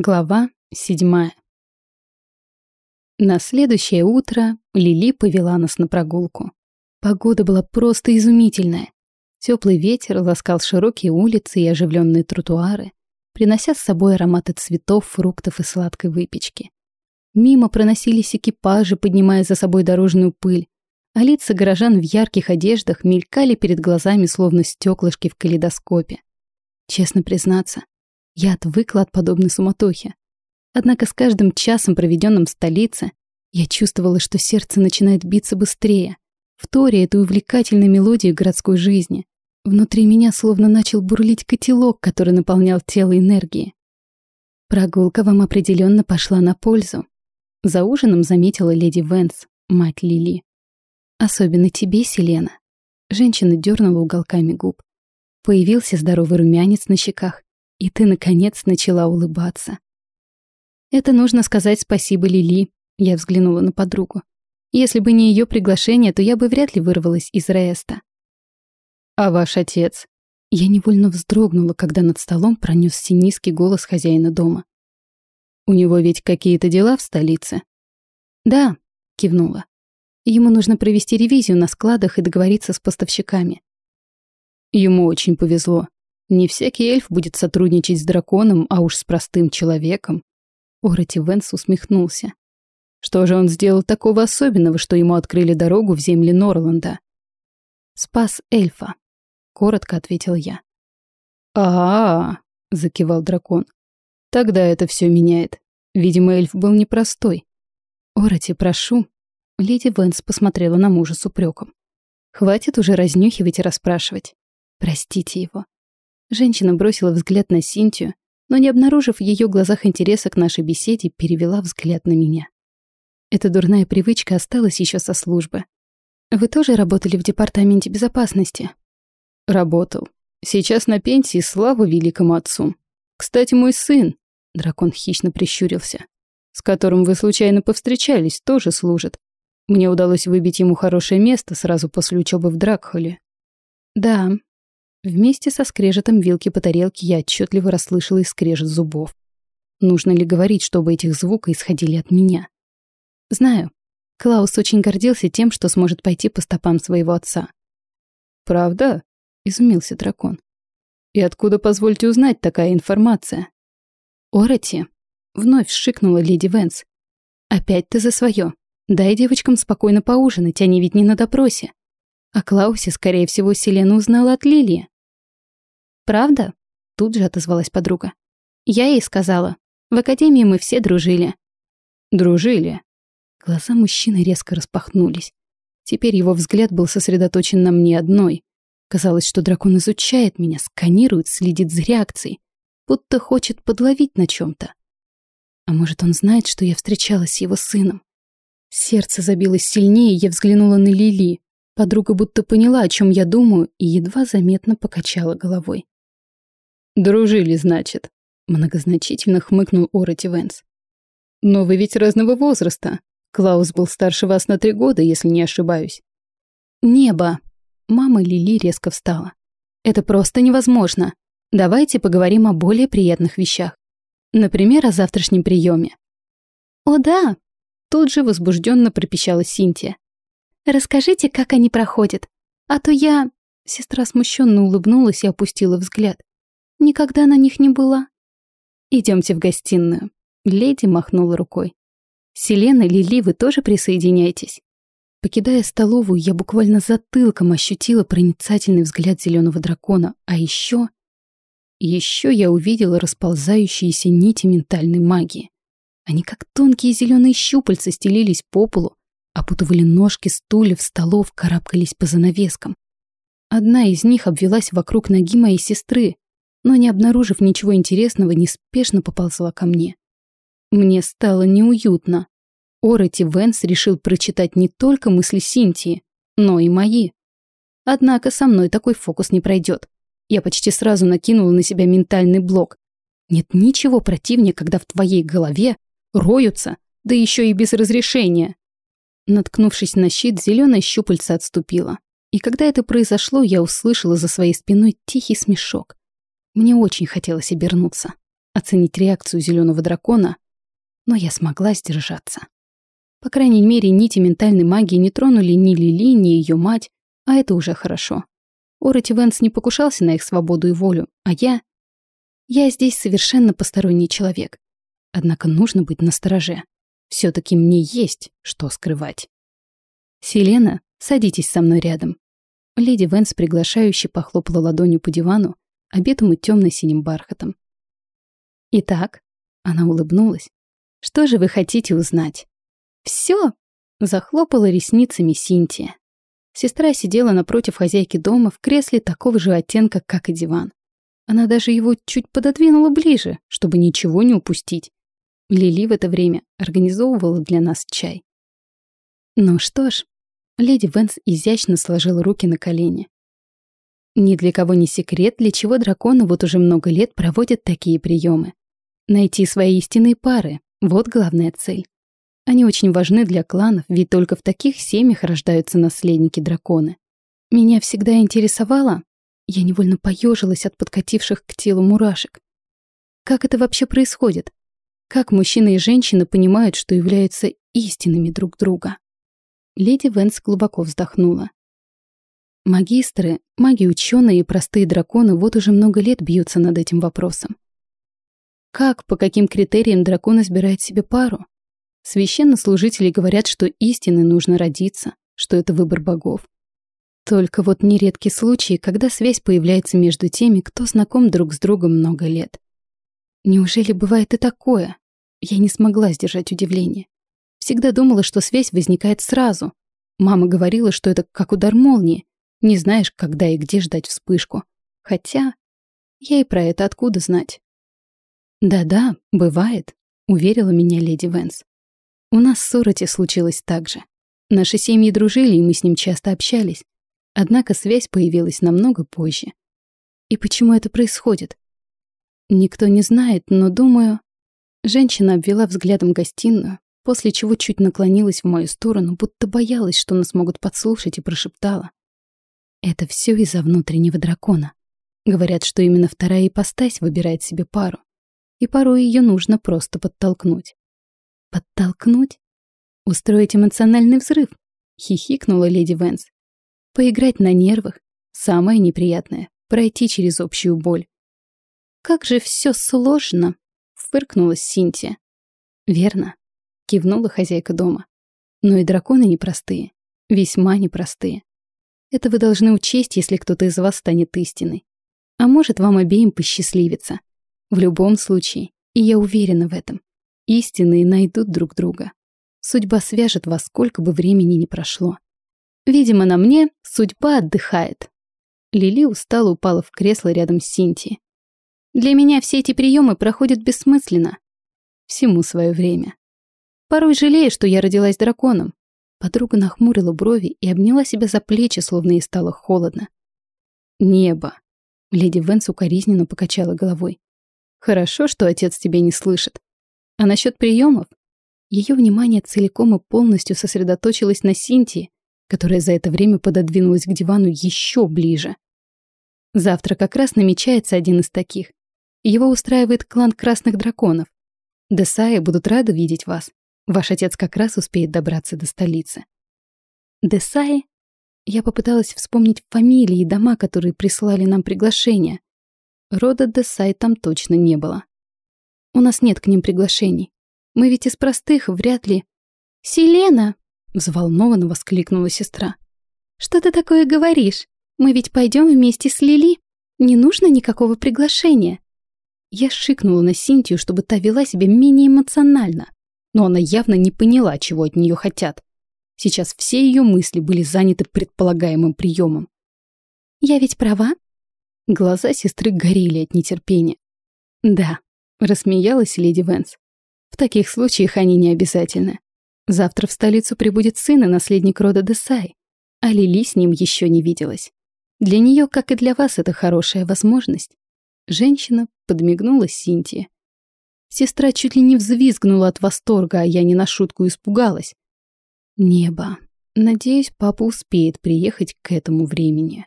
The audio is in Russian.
Глава седьмая. На следующее утро Лили повела нас на прогулку. Погода была просто изумительная. Теплый ветер ласкал широкие улицы и оживленные тротуары, принося с собой ароматы цветов, фруктов и сладкой выпечки. Мимо проносились экипажи, поднимая за собой дорожную пыль, а лица горожан в ярких одеждах мелькали перед глазами, словно стеклышки в калейдоскопе. Честно признаться, я отвыкла от подобной суматохи. Однако с каждым часом, проведенным в столице, я чувствовала, что сердце начинает биться быстрее, вторя этой увлекательной мелодии городской жизни. Внутри меня словно начал бурлить котелок, который наполнял тело энергией. Прогулка вам определенно пошла на пользу. За ужином заметила леди Венс, мать Лили. Особенно тебе, Селена. Женщина дернула уголками губ. Появился здоровый румянец на щеках, и ты, наконец, начала улыбаться. Это нужно сказать спасибо Лили, я взглянула на подругу. Если бы не ее приглашение, то я бы вряд ли вырвалась из Реста. А ваш отец? Я невольно вздрогнула, когда над столом пронесся низкий голос хозяина дома. У него ведь какие-то дела в столице? Да, кивнула. Ему нужно провести ревизию на складах и договориться с поставщиками. Ему очень повезло. Не всякий эльф будет сотрудничать с драконом, а уж с простым человеком. Ороти Венс усмехнулся. Что же он сделал такого особенного, что ему открыли дорогу в земли Норланда? «Спас эльфа», — коротко ответил я. а, -а, -а закивал дракон. «Тогда это все меняет. Видимо, эльф был непростой. Ороти, прошу». Леди Венс посмотрела на мужа с упреком. «Хватит уже разнюхивать и расспрашивать. Простите его. Женщина бросила взгляд на Синтию, но, не обнаружив в ее глазах интереса к нашей беседе, перевела взгляд на меня. Эта дурная привычка осталась еще со службы. Вы тоже работали в департаменте безопасности? Работал. Сейчас на пенсии, слава великому отцу. Кстати, мой сын, дракон хищно прищурился, с которым вы случайно повстречались, тоже служит. Мне удалось выбить ему хорошее место сразу после учебы в Дракхоле. Да, Вместе со скрежетом вилки по тарелке я отчетливо расслышала и скрежет зубов. Нужно ли говорить, чтобы этих звуков исходили от меня? Знаю. Клаус очень гордился тем, что сможет пойти по стопам своего отца. «Правда?» — изумился дракон. «И откуда, позвольте узнать, такая информация?» «Ороти!» — вновь шикнула леди Венс. «Опять ты за свое. Дай девочкам спокойно поужинать, они ведь не на допросе. О Клаусе, скорее всего, Селена узнала от Лилии. «Правда?» — тут же отозвалась подруга. «Я ей сказала. В академии мы все дружили». «Дружили?» Глаза мужчины резко распахнулись. Теперь его взгляд был сосредоточен на мне одной. Казалось, что дракон изучает меня, сканирует, следит за реакцией, будто хочет подловить на чем-то. А может, он знает, что я встречалась с его сыном? Сердце забилось сильнее, я взглянула на Лили. Подруга будто поняла, о чем я думаю, и едва заметно покачала головой. «Дружили, значит», — многозначительно хмыкнул Ороти Венс. «Но вы ведь разного возраста. Клаус был старше вас на три года, если не ошибаюсь». «Небо!» Мама Лили резко встала. «Это просто невозможно. Давайте поговорим о более приятных вещах. Например, о завтрашнем приеме». «О да!» Тут же возбужденно пропищала Синтия. Расскажите, как они проходят. А то я...» Сестра смущенно улыбнулась и опустила взгляд. «Никогда на них не была». Идемте в гостиную». Леди махнула рукой. «Селена, Лили, вы тоже присоединяйтесь». Покидая столовую, я буквально затылком ощутила проницательный взгляд зеленого дракона, а еще... Еще я увидела расползающиеся нити ментальной магии. Они как тонкие зеленые щупальца стелились по полу, опутывали ножки стульев, столов, карабкались по занавескам. Одна из них обвелась вокруг ноги моей сестры, но, не обнаружив ничего интересного, неспешно поползла ко мне. Мне стало неуютно. Ороти Венс решил прочитать не только мысли Синтии, но и мои. Однако со мной такой фокус не пройдет. Я почти сразу накинула на себя ментальный блок. Нет ничего противнее, когда в твоей голове роются, да еще и без разрешения. Наткнувшись на щит, зеленое щупальце отступило. И когда это произошло, я услышала за своей спиной тихий смешок. Мне очень хотелось обернуться. оценить реакцию зеленого дракона, но я смогла сдержаться. По крайней мере, нити ментальной магии не тронули ни Лили, ни ее мать, а это уже хорошо. Ороти Венс не покушался на их свободу и волю, а я... Я здесь совершенно посторонний человек. Однако нужно быть настороже. Все таки мне есть что скрывать. «Селена, садитесь со мной рядом». Леди Венс приглашающе похлопала ладонью по дивану, обетому темно-синим бархатом. «Итак», — она улыбнулась, — «что же вы хотите узнать?» «Все!» — захлопала ресницами Синтия. Сестра сидела напротив хозяйки дома в кресле такого же оттенка, как и диван. Она даже его чуть пододвинула ближе, чтобы ничего не упустить. Лили в это время организовывала для нас чай. Ну что ж, леди Венс изящно сложила руки на колени. Ни для кого не секрет, для чего драконы вот уже много лет проводят такие приемы. Найти свои истинные пары — вот главная цель. Они очень важны для кланов, ведь только в таких семьях рождаются наследники-драконы. Меня всегда интересовало, я невольно поежилась от подкативших к телу мурашек. Как это вообще происходит? Как мужчина и женщина понимают, что являются истинными друг друга? Леди Венс глубоко вздохнула. Магистры, маги-ученые и простые драконы вот уже много лет бьются над этим вопросом. Как, по каким критериям дракон избирает себе пару? Священнослужители говорят, что истины нужно родиться, что это выбор богов. Только вот нередки случаи, когда связь появляется между теми, кто знаком друг с другом много лет. Неужели бывает и такое? Я не смогла сдержать удивление. Всегда думала, что связь возникает сразу. Мама говорила, что это как удар молнии. Не знаешь, когда и где ждать вспышку. Хотя я и про это откуда знать? Да-да, бывает, уверила меня леди Венс. У нас с Сороти случилось так же. Наши семьи дружили, и мы с ним часто общались. Однако связь появилась намного позже. И почему это происходит? Никто не знает, но думаю... Женщина обвела взглядом гостиную, после чего чуть наклонилась в мою сторону, будто боялась, что нас могут подслушать, и прошептала. Это все из-за внутреннего дракона. Говорят, что именно вторая ипостась выбирает себе пару. И порой ее нужно просто подтолкнуть. Подтолкнуть? Устроить эмоциональный взрыв? Хихикнула леди Венс. Поиграть на нервах? Самое неприятное — пройти через общую боль. Как же все сложно! Фыркнула Синтия. Верно. Кивнула хозяйка дома. Но и драконы непростые. Весьма непростые. Это вы должны учесть, если кто-то из вас станет истиной. А может, вам обеим посчастливится. В любом случае, и я уверена в этом, Истинные найдут друг друга. Судьба свяжет вас, сколько бы времени ни прошло. Видимо, на мне судьба отдыхает. Лили устало упала в кресло рядом с Синтией. Для меня все эти приемы проходят бессмысленно. Всему свое время. Порой жалею, что я родилась драконом. Подруга нахмурила брови и обняла себя за плечи, словно ей стало холодно. Небо. Леди Венс укоризненно покачала головой. Хорошо, что отец тебя не слышит. А насчет приемов? Ее внимание целиком и полностью сосредоточилось на Синтии, которая за это время пододвинулась к дивану еще ближе. Завтра как раз намечается один из таких. Его устраивает клан Красных Драконов. Десаи будут рады видеть вас. Ваш отец как раз успеет добраться до столицы. Десаи? Я попыталась вспомнить фамилии и дома, которые прислали нам приглашение. Рода Десай там точно не было. У нас нет к ним приглашений. Мы ведь из простых, вряд ли...» «Селена!» — взволнованно воскликнула сестра. «Что ты такое говоришь? Мы ведь пойдем вместе с Лили. Не нужно никакого приглашения». Я шикнула на Синтию, чтобы та вела себя менее эмоционально, но она явно не поняла, чего от нее хотят. Сейчас все ее мысли были заняты предполагаемым приемом. «Я ведь права?» Глаза сестры горели от нетерпения. «Да, Рассмеялась леди Венс. В таких случаях они не обязательны. Завтра в столицу прибудет сын и наследник рода Десай, а Лили с ним еще не виделась. Для нее, как и для вас, это хорошая возможность. Женщина подмигнула Синтии. Сестра чуть ли не взвизгнула от восторга, а я не на шутку испугалась. Небо. Надеюсь, папа успеет приехать к этому времени.